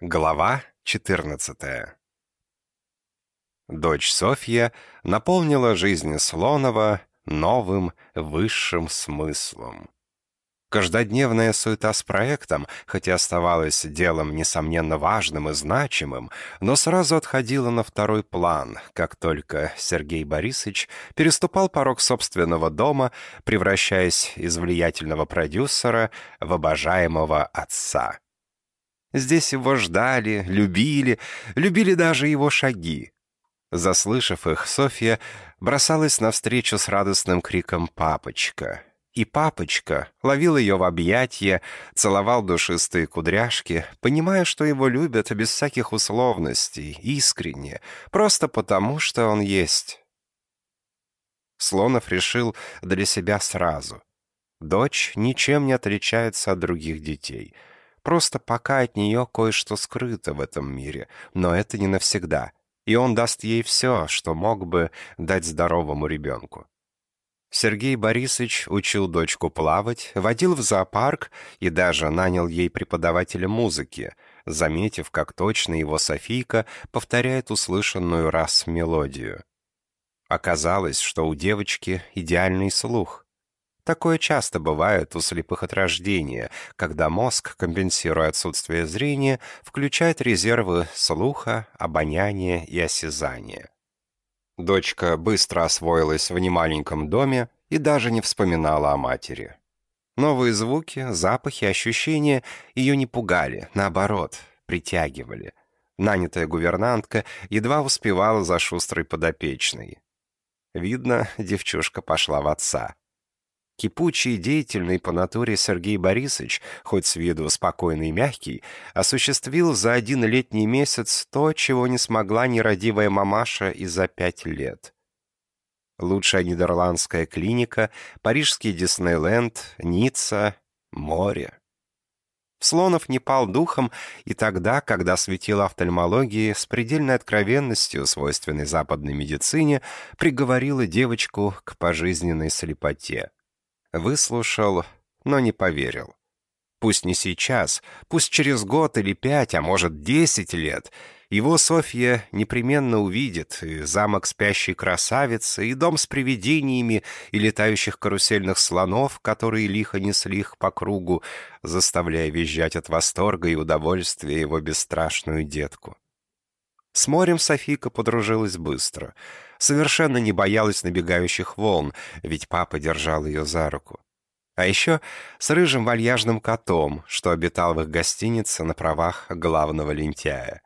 Глава 14 Дочь Софья наполнила жизнь Слонова новым, высшим смыслом. Каждодневная суета с проектом, хотя оставалась делом, несомненно, важным и значимым, но сразу отходила на второй план, как только Сергей Борисович переступал порог собственного дома, превращаясь из влиятельного продюсера в обожаемого отца. Здесь его ждали, любили, любили даже его шаги. Заслышав их, Софья бросалась навстречу с радостным криком «Папочка!». И папочка ловил ее в объятия, целовал душистые кудряшки, понимая, что его любят без всяких условностей, искренне, просто потому, что он есть. Слонов решил для себя сразу. Дочь ничем не отличается от других детей — Просто пока от нее кое-что скрыто в этом мире, но это не навсегда, и он даст ей все, что мог бы дать здоровому ребенку. Сергей Борисович учил дочку плавать, водил в зоопарк и даже нанял ей преподавателя музыки, заметив, как точно его Софийка повторяет услышанную раз мелодию. Оказалось, что у девочки идеальный слух. Такое часто бывает у слепых от рождения, когда мозг, компенсируя отсутствие зрения, включает резервы слуха, обоняния и осязания. Дочка быстро освоилась в немаленьком доме и даже не вспоминала о матери. Новые звуки, запахи, ощущения ее не пугали, наоборот, притягивали. Нанятая гувернантка едва успевала за шустрой подопечной. Видно, девчушка пошла в отца. Кипучий деятельный по натуре Сергей Борисович, хоть с виду спокойный и мягкий, осуществил за один летний месяц то, чего не смогла нерадивая мамаша и за пять лет. Лучшая нидерландская клиника, парижский Диснейленд, Ницца, море. Слонов не пал духом и тогда, когда светило офтальмологии с предельной откровенностью, свойственной западной медицине, приговорила девочку к пожизненной слепоте. Выслушал, но не поверил. Пусть не сейчас, пусть через год или пять, а может десять лет, его Софья непременно увидит и замок спящей красавицы, и дом с привидениями, и летающих карусельных слонов, которые лихо несли их по кругу, заставляя визжать от восторга и удовольствия его бесстрашную детку. С морем Софийка подружилась быстро — совершенно не боялась набегающих волн, ведь папа держал ее за руку. А еще с рыжим вальяжным котом, что обитал в их гостинице на правах главного лентяя.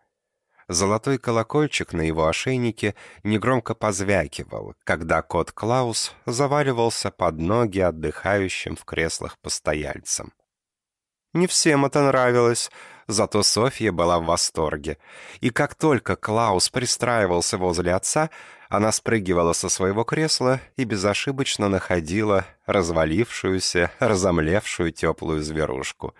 Золотой колокольчик на его ошейнике негромко позвякивал, когда кот Клаус заваливался под ноги отдыхающим в креслах постояльцам. Не всем это нравилось, зато Софья была в восторге. И как только Клаус пристраивался возле отца, она спрыгивала со своего кресла и безошибочно находила развалившуюся, разомлевшую теплую зверушку.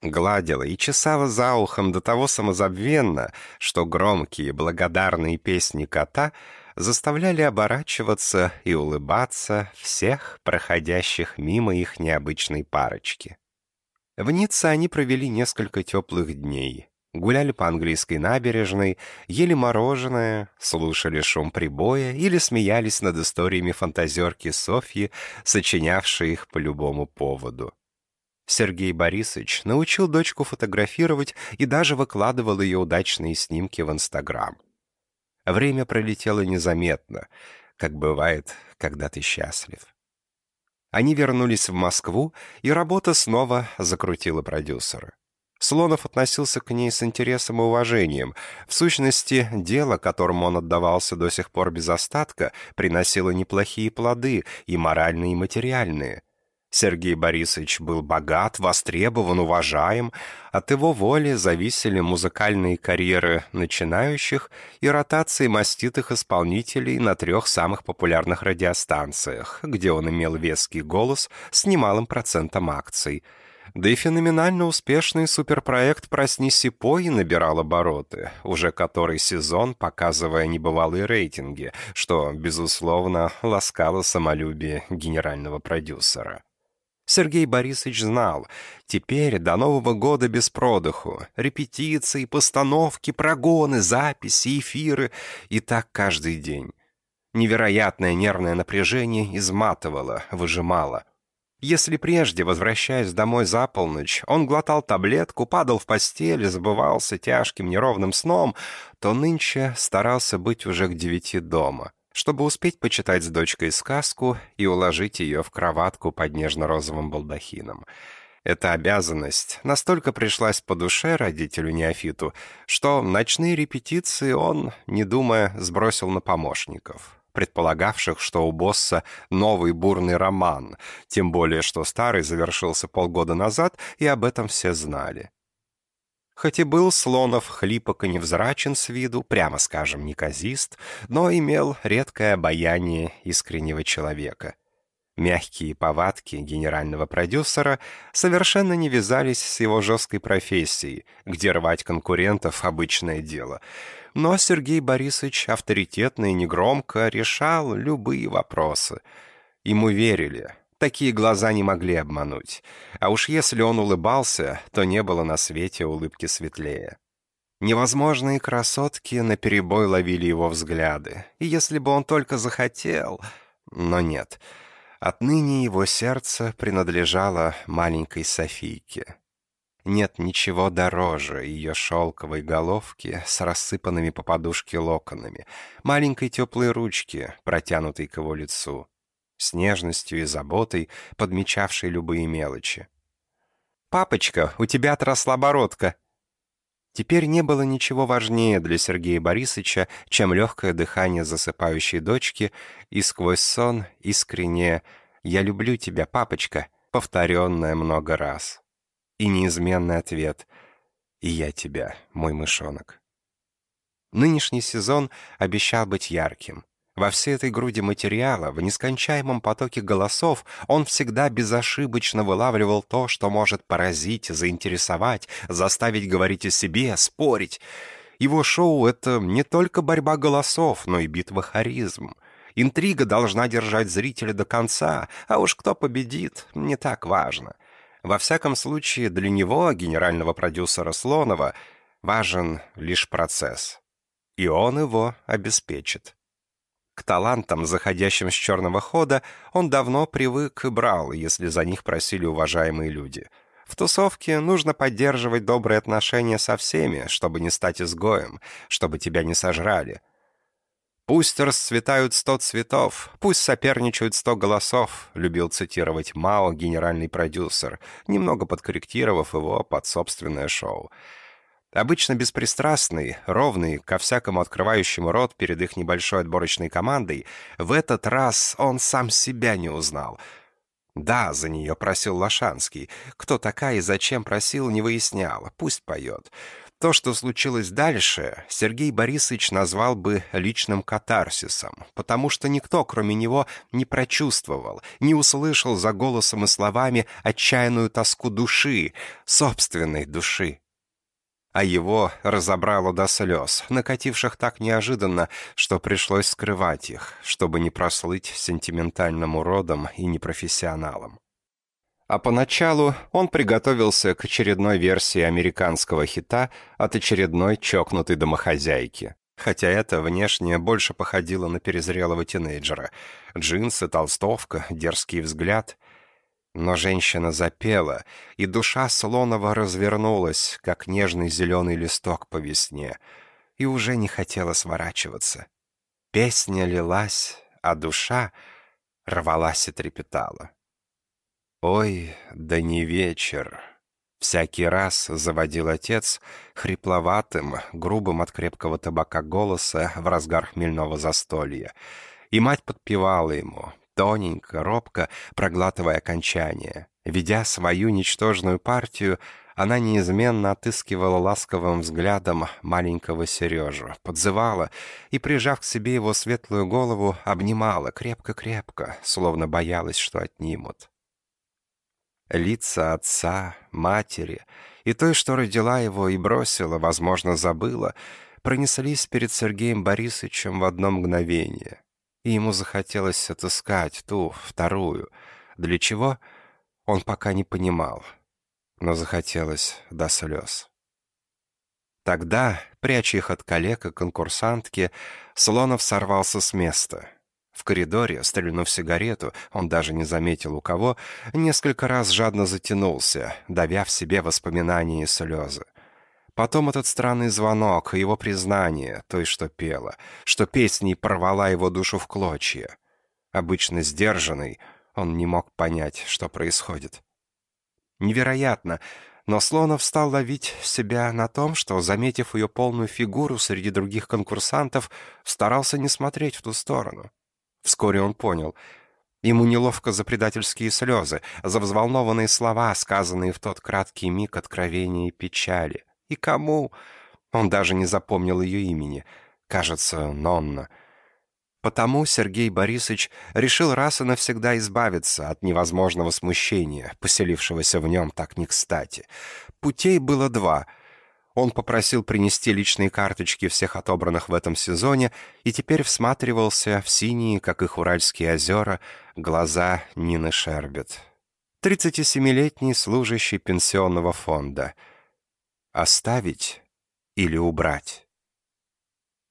Гладила и чесала за ухом до того самозабвенно, что громкие благодарные песни кота заставляли оборачиваться и улыбаться всех проходящих мимо их необычной парочки. В Ницце они провели несколько теплых дней гуляли по английской набережной, ели мороженое, слушали шум прибоя или смеялись над историями фантазерки Софьи, сочинявшей их по любому поводу. Сергей Борисович научил дочку фотографировать и даже выкладывал ее удачные снимки в Инстаграм. Время пролетело незаметно, как бывает, когда ты счастлив. Они вернулись в Москву, и работа снова закрутила продюсера. Слонов относился к ней с интересом и уважением. В сущности, дело, которому он отдавался до сих пор без остатка, приносило неплохие плоды, и моральные, и материальные. Сергей Борисович был богат, востребован, уважаем. От его воли зависели музыкальные карьеры начинающих и ротации маститых исполнителей на трех самых популярных радиостанциях, где он имел веский голос с немалым процентом акций – да и феноменально успешный суперпроект «Проснись и пой» набирал обороты, уже который сезон, показывая небывалые рейтинги, что, безусловно, ласкало самолюбие генерального продюсера. Сергей Борисович знал, теперь до Нового года без продыху. Репетиции, постановки, прогоны, записи, эфиры. И так каждый день. Невероятное нервное напряжение изматывало, выжимало. Если прежде, возвращаясь домой за полночь, он глотал таблетку, падал в постель забывался тяжким неровным сном, то нынче старался быть уже к девяти дома чтобы успеть почитать с дочкой сказку и уложить ее в кроватку под нежно-розовым балдахином. Эта обязанность настолько пришлась по душе родителю Неофиту, что ночные репетиции он, не думая, сбросил на помощников, предполагавших, что у босса новый бурный роман, тем более, что старый завершился полгода назад, и об этом все знали. Хоть и был Слонов хлипок и невзрачен с виду, прямо скажем, неказист, но имел редкое обаяние искреннего человека. Мягкие повадки генерального продюсера совершенно не вязались с его жесткой профессией, где рвать конкурентов — обычное дело. Но Сергей Борисович авторитетно и негромко решал любые вопросы. Ему верили — Такие глаза не могли обмануть. А уж если он улыбался, то не было на свете улыбки светлее. Невозможные красотки наперебой ловили его взгляды. И если бы он только захотел... Но нет. Отныне его сердце принадлежало маленькой Софийке. Нет ничего дороже ее шелковой головки с рассыпанными по подушке локонами, маленькой теплой ручки, протянутой к его лицу с нежностью и заботой, подмечавшей любые мелочи. «Папочка, у тебя отросла бородка!» Теперь не было ничего важнее для Сергея Борисовича, чем легкое дыхание засыпающей дочки и сквозь сон искреннее «Я люблю тебя, папочка», повторенное много раз. И неизменный ответ «И я тебя, мой мышонок». Нынешний сезон обещал быть ярким. Во всей этой груди материала, в нескончаемом потоке голосов, он всегда безошибочно вылавливал то, что может поразить, заинтересовать, заставить говорить о себе, спорить. Его шоу — это не только борьба голосов, но и битва харизм. Интрига должна держать зрителя до конца, а уж кто победит, не так важно. Во всяком случае, для него, генерального продюсера Слонова, важен лишь процесс. И он его обеспечит. К талантам, заходящим с черного хода, он давно привык и брал, если за них просили уважаемые люди. В тусовке нужно поддерживать добрые отношения со всеми, чтобы не стать изгоем, чтобы тебя не сожрали. «Пусть расцветают сто цветов, пусть соперничают сто голосов», любил цитировать Мао генеральный продюсер, немного подкорректировав его под собственное шоу. Обычно беспристрастный, ровный, ко всякому открывающему рот перед их небольшой отборочной командой, в этот раз он сам себя не узнал. Да, за нее просил Лошанский. Кто такая и зачем просил, не выяснял. Пусть поет. То, что случилось дальше, Сергей Борисович назвал бы личным катарсисом, потому что никто, кроме него, не прочувствовал, не услышал за голосом и словами отчаянную тоску души, собственной души а его разобрало до слез, накативших так неожиданно, что пришлось скрывать их, чтобы не прослыть сентиментальным уродом и непрофессионалом. А поначалу он приготовился к очередной версии американского хита от очередной чокнутой домохозяйки. Хотя это внешне больше походило на перезрелого тинейджера. Джинсы, толстовка, дерзкий взгляд. Но женщина запела, и душа Слонова развернулась, как нежный зеленый листок по весне, и уже не хотела сворачиваться. Песня лилась, а душа рвалась и трепетала. «Ой, да не вечер!» Всякий раз заводил отец хрипловатым, грубым от крепкого табака голоса в разгар хмельного застолья, и мать подпевала ему, тоненько, робко проглатывая окончание. Ведя свою ничтожную партию, она неизменно отыскивала ласковым взглядом маленького Сережу, подзывала и, прижав к себе его светлую голову, обнимала крепко-крепко, словно боялась, что отнимут. Лица отца, матери и той, что родила его и бросила, возможно, забыла, пронеслись перед Сергеем Борисовичем в одно мгновение и ему захотелось отыскать ту, вторую. Для чего? Он пока не понимал, но захотелось до слез. Тогда, пряча их от коллег и конкурсантки, Слонов сорвался с места. В коридоре, стрельнув сигарету, он даже не заметил у кого, несколько раз жадно затянулся, давя в себе воспоминания и слезы. Потом этот странный звонок, его признание, той, что пела, что песней порвала его душу в клочья. Обычно сдержанный, он не мог понять, что происходит. Невероятно, но Слонов стал ловить себя на том, что, заметив ее полную фигуру среди других конкурсантов, старался не смотреть в ту сторону. Вскоре он понял. Ему неловко за предательские слезы, за взволнованные слова, сказанные в тот краткий миг откровения и печали. И кому? Он даже не запомнил ее имени. Кажется, Нонна. Потому Сергей Борисович решил раз и навсегда избавиться от невозможного смущения, поселившегося в нем так не кстати. Путей было два. Он попросил принести личные карточки всех отобранных в этом сезоне и теперь всматривался в синие, как их Уральские озера, глаза Нины Шербет. 37-летний служащий пенсионного фонда. Оставить или убрать?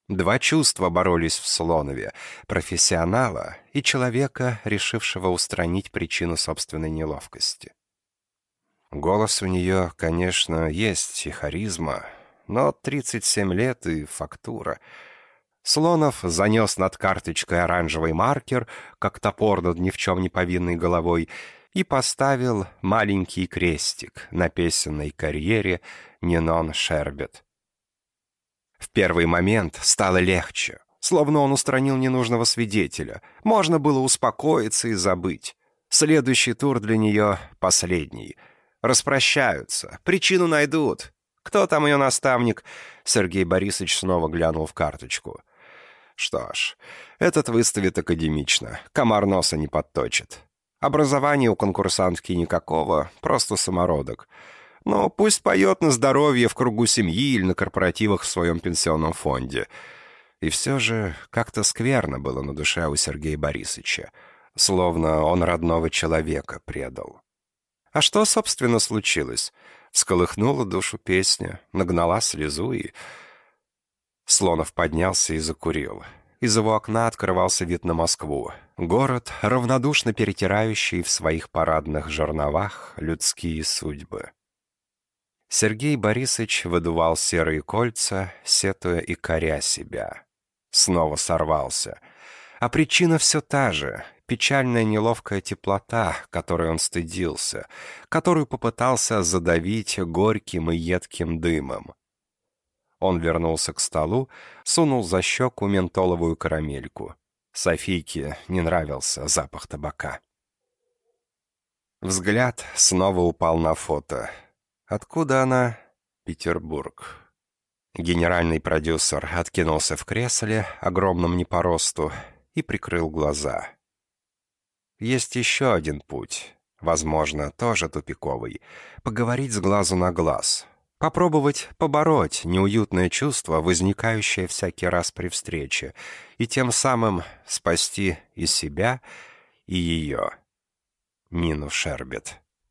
Два чувства боролись в Слонове — профессионала и человека, решившего устранить причину собственной неловкости. Голос у нее, конечно, есть и харизма, но 37 лет и фактура. Слонов занес над карточкой оранжевый маркер, как топор над ни в чем не повинной головой, и поставил маленький крестик на песенной карьере Нинон Шербет. В первый момент стало легче, словно он устранил ненужного свидетеля. Можно было успокоиться и забыть. Следующий тур для нее последний. Распрощаются, причину найдут. Кто там ее наставник? Сергей Борисович снова глянул в карточку. Что ж, этот выставит академично, комар носа не подточит. Образования у конкурсантки никакого, просто самородок. Но пусть поет на здоровье в кругу семьи или на корпоративах в своем пенсионном фонде. И все же как-то скверно было на душе у Сергея Борисовича, словно он родного человека предал. А что, собственно, случилось? Сколыхнула душу песня, нагнала слезу и... Слонов поднялся и закурил. Из его окна открывался вид на Москву. Город, равнодушно перетирающий в своих парадных жерновах людские судьбы. Сергей Борисович выдувал серые кольца, сетуя и коря себя. Снова сорвался. А причина все та же — печальная неловкая теплота, которой он стыдился, которую попытался задавить горьким и едким дымом. Он вернулся к столу, сунул за щеку ментоловую карамельку. Софийке не нравился запах табака. Взгляд снова упал на фото — Откуда она? Петербург. Генеральный продюсер откинулся в кресле, огромном не по росту, и прикрыл глаза. Есть еще один путь, возможно, тоже тупиковый. Поговорить с глазу на глаз. Попробовать побороть неуютное чувство, возникающее всякий раз при встрече, и тем самым спасти и себя, и ее. Нину Шербет.